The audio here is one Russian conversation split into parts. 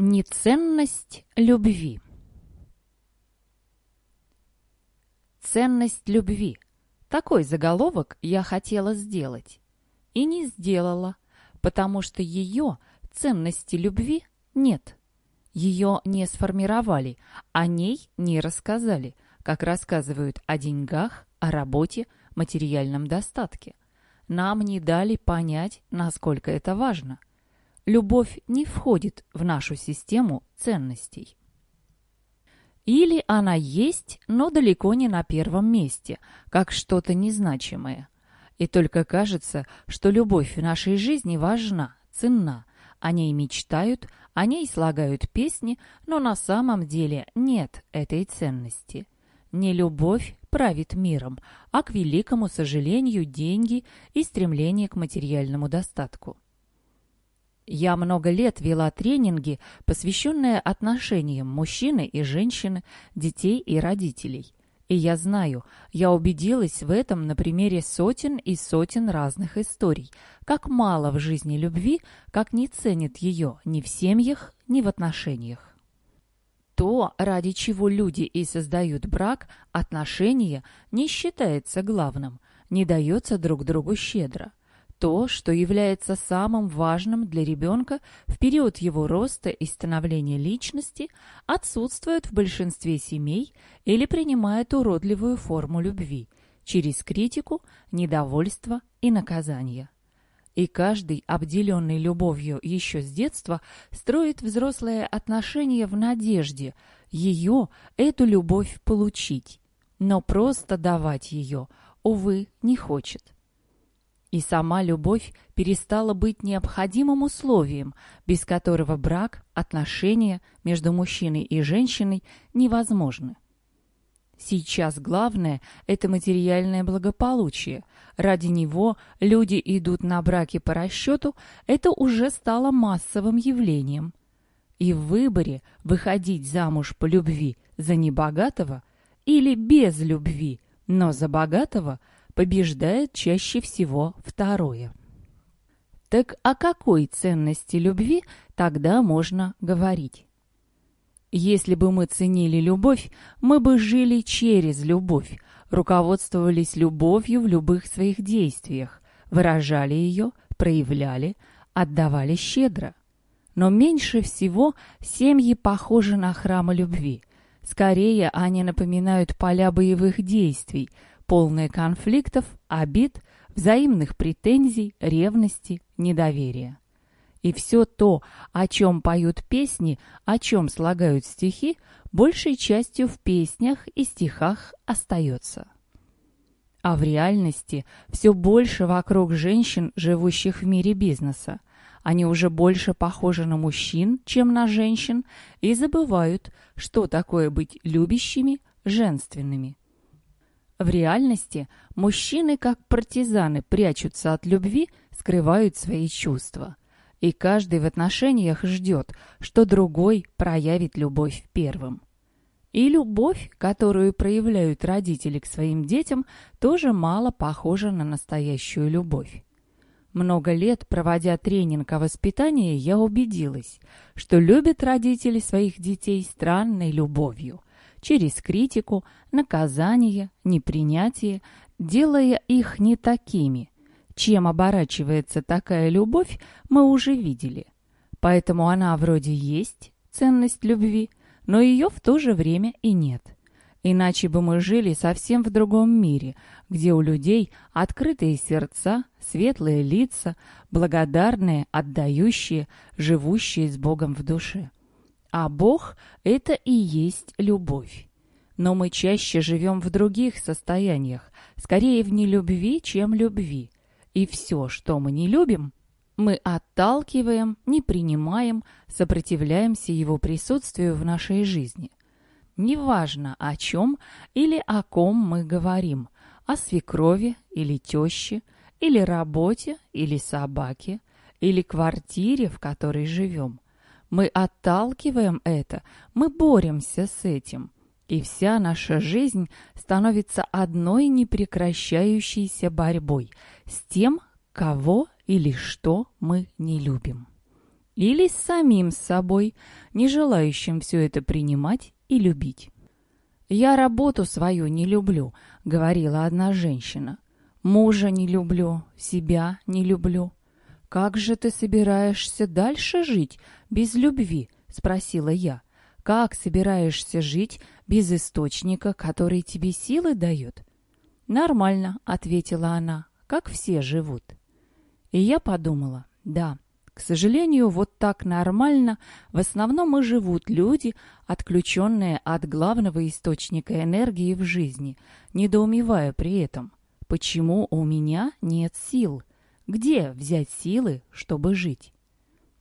Неценность любви Ценность любви. Такой заголовок я хотела сделать. И не сделала, потому что ее, ценности любви, нет. Ее не сформировали, о ней не рассказали, как рассказывают о деньгах, о работе, материальном достатке. Нам не дали понять, насколько это важно. Любовь не входит в нашу систему ценностей. Или она есть, но далеко не на первом месте, как что-то незначимое. И только кажется, что любовь в нашей жизни важна, ценна. О ней мечтают, о ней слагают песни, но на самом деле нет этой ценности. Не любовь правит миром, а, к великому сожалению, деньги и стремление к материальному достатку. Я много лет вела тренинги, посвященные отношениям мужчины и женщины, детей и родителей. И я знаю, я убедилась в этом на примере сотен и сотен разных историй, как мало в жизни любви, как не ценят ее ни в семьях, ни в отношениях. То, ради чего люди и создают брак, отношения, не считается главным, не дается друг другу щедро – то, что является самым важным для ребенка в период его роста и становления личности, отсутствует в большинстве семей или принимает уродливую форму любви через критику, недовольство и наказание. И каждый, обделенный любовью еще с детства, строит взрослые отношения в надежде ее, эту любовь, получить. Но просто давать ее, увы, не хочет. И сама любовь перестала быть необходимым условием, без которого брак, отношения между мужчиной и женщиной невозможны. Сейчас главное – это материальное благополучие. Ради него люди идут на браки по расчету, это уже стало массовым явлением. И в выборе выходить замуж по любви за небогатого или без любви, но за богатого – побеждает чаще всего второе. Так о какой ценности любви тогда можно говорить? Если бы мы ценили любовь, мы бы жили через любовь, руководствовались любовью в любых своих действиях, выражали ее, проявляли, отдавали щедро. Но меньше всего семьи похожи на храмы любви. Скорее, они напоминают поля боевых действий – полное конфликтов, обид, взаимных претензий, ревности, недоверия. И все то, о чем поют песни, о чем слагают стихи, большей частью в песнях и стихах остается. А в реальности все больше вокруг женщин, живущих в мире бизнеса. Они уже больше похожи на мужчин, чем на женщин, и забывают, что такое быть любящими, женственными. В реальности мужчины, как партизаны, прячутся от любви, скрывают свои чувства. И каждый в отношениях ждет, что другой проявит любовь первым. И любовь, которую проявляют родители к своим детям, тоже мало похожа на настоящую любовь. Много лет, проводя тренинг о воспитании, я убедилась, что любят родители своих детей странной любовью – через критику, наказание, непринятие, делая их не такими. Чем оборачивается такая любовь, мы уже видели. Поэтому она вроде есть, ценность любви, но ее в то же время и нет. Иначе бы мы жили совсем в другом мире, где у людей открытые сердца, светлые лица, благодарные, отдающие, живущие с Богом в душе. А Бог — это и есть любовь. Но мы чаще живем в других состояниях, скорее в нелюбви, чем любви. И все, что мы не любим, мы отталкиваем, не принимаем, сопротивляемся его присутствию в нашей жизни. Неважно, о чем или о ком мы говорим, о свекрови или теще, или работе, или собаке, или квартире, в которой живем. Мы отталкиваем это, мы боремся с этим. И вся наша жизнь становится одной непрекращающейся борьбой с тем, кого или что мы не любим. или с самим собой, не желающим все это принимать и любить. «Я работу свою не люблю», — говорила одна женщина. «Мужа не люблю, себя не люблю». «Как же ты собираешься дальше жить без любви?» — спросила я. «Как собираешься жить без источника, который тебе силы дает?» «Нормально», — ответила она, — «как все живут». И я подумала, да, к сожалению, вот так нормально в основном и живут люди, отключенные от главного источника энергии в жизни, недоумевая при этом, почему у меня нет сил, где взять силы, чтобы жить.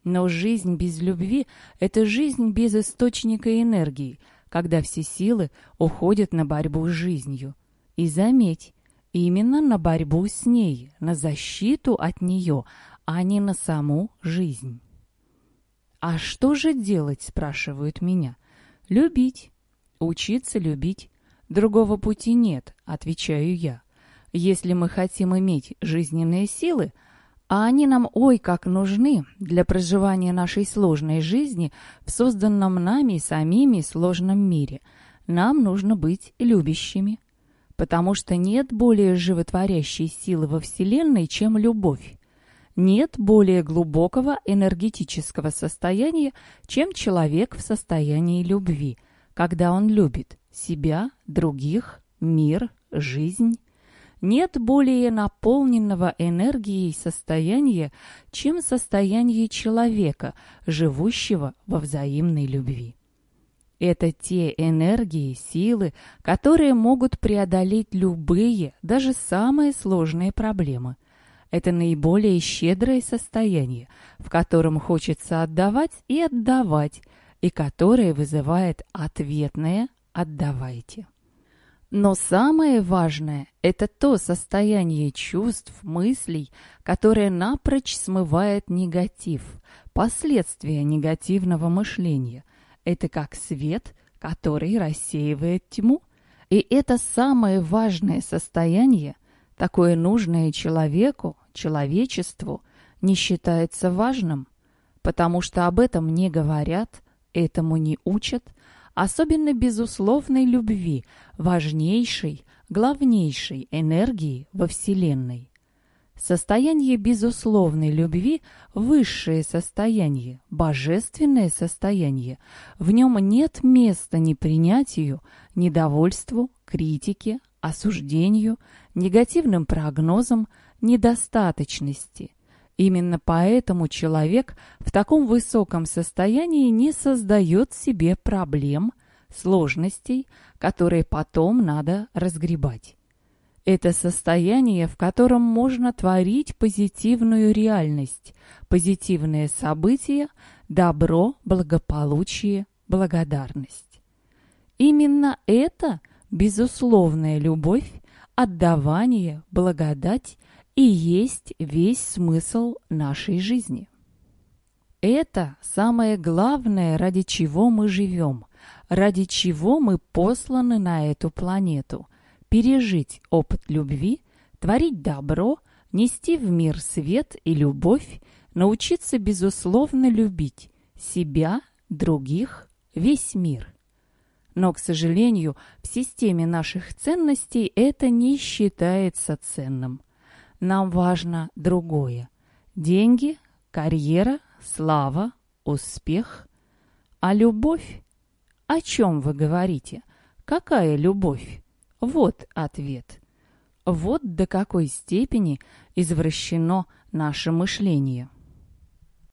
Но жизнь без любви – это жизнь без источника энергии, когда все силы уходят на борьбу с жизнью. И заметь, именно на борьбу с ней, на защиту от нее, а не на саму жизнь. «А что же делать?» – спрашивают меня. «Любить. Учиться любить. Другого пути нет», – отвечаю я. «Если мы хотим иметь жизненные силы, а они нам ой как нужны для проживания нашей сложной жизни в созданном нами самими сложном мире, нам нужно быть любящими, потому что нет более животворящей силы во Вселенной, чем любовь. Нет более глубокого энергетического состояния, чем человек в состоянии любви, когда он любит себя, других, мир, жизнь. Нет более наполненного энергией состояния, чем состояние человека, живущего во взаимной любви. Это те энергии, силы, которые могут преодолеть любые, даже самые сложные проблемы. Это наиболее щедрое состояние, в котором хочется отдавать и отдавать, и которое вызывает ответное «отдавайте». Но самое важное – это то состояние чувств, мыслей, которое напрочь смывает негатив, последствия негативного мышления. Это как свет, который рассеивает тьму. И это самое важное состояние, такое нужное человеку, человечеству не считается важным, потому что об этом не говорят, этому не учат, особенно безусловной любви, важнейшей, главнейшей энергии во Вселенной. Состояние безусловной любви – высшее состояние, божественное состояние. В нем нет места ни принятию, недовольству, критике, осуждению, негативным прогнозам, недостаточности. Именно поэтому человек в таком высоком состоянии не создает себе проблем, сложностей, которые потом надо разгребать. Это состояние, в котором можно творить позитивную реальность, позитивные события, добро, благополучие, благодарность. Именно это безусловная любовь, отдавание, благодать и есть весь смысл нашей жизни. Это самое главное, ради чего мы живем, ради чего мы посланы на эту планету – пережить опыт любви, творить добро, нести в мир свет и любовь, научиться безусловно любить себя, других, весь мир. Но, к сожалению, в системе наших ценностей это не считается ценным – нам важно другое. Деньги, карьера, слава, успех. А любовь? О чем вы говорите? Какая любовь? Вот ответ. Вот до какой степени извращено наше мышление.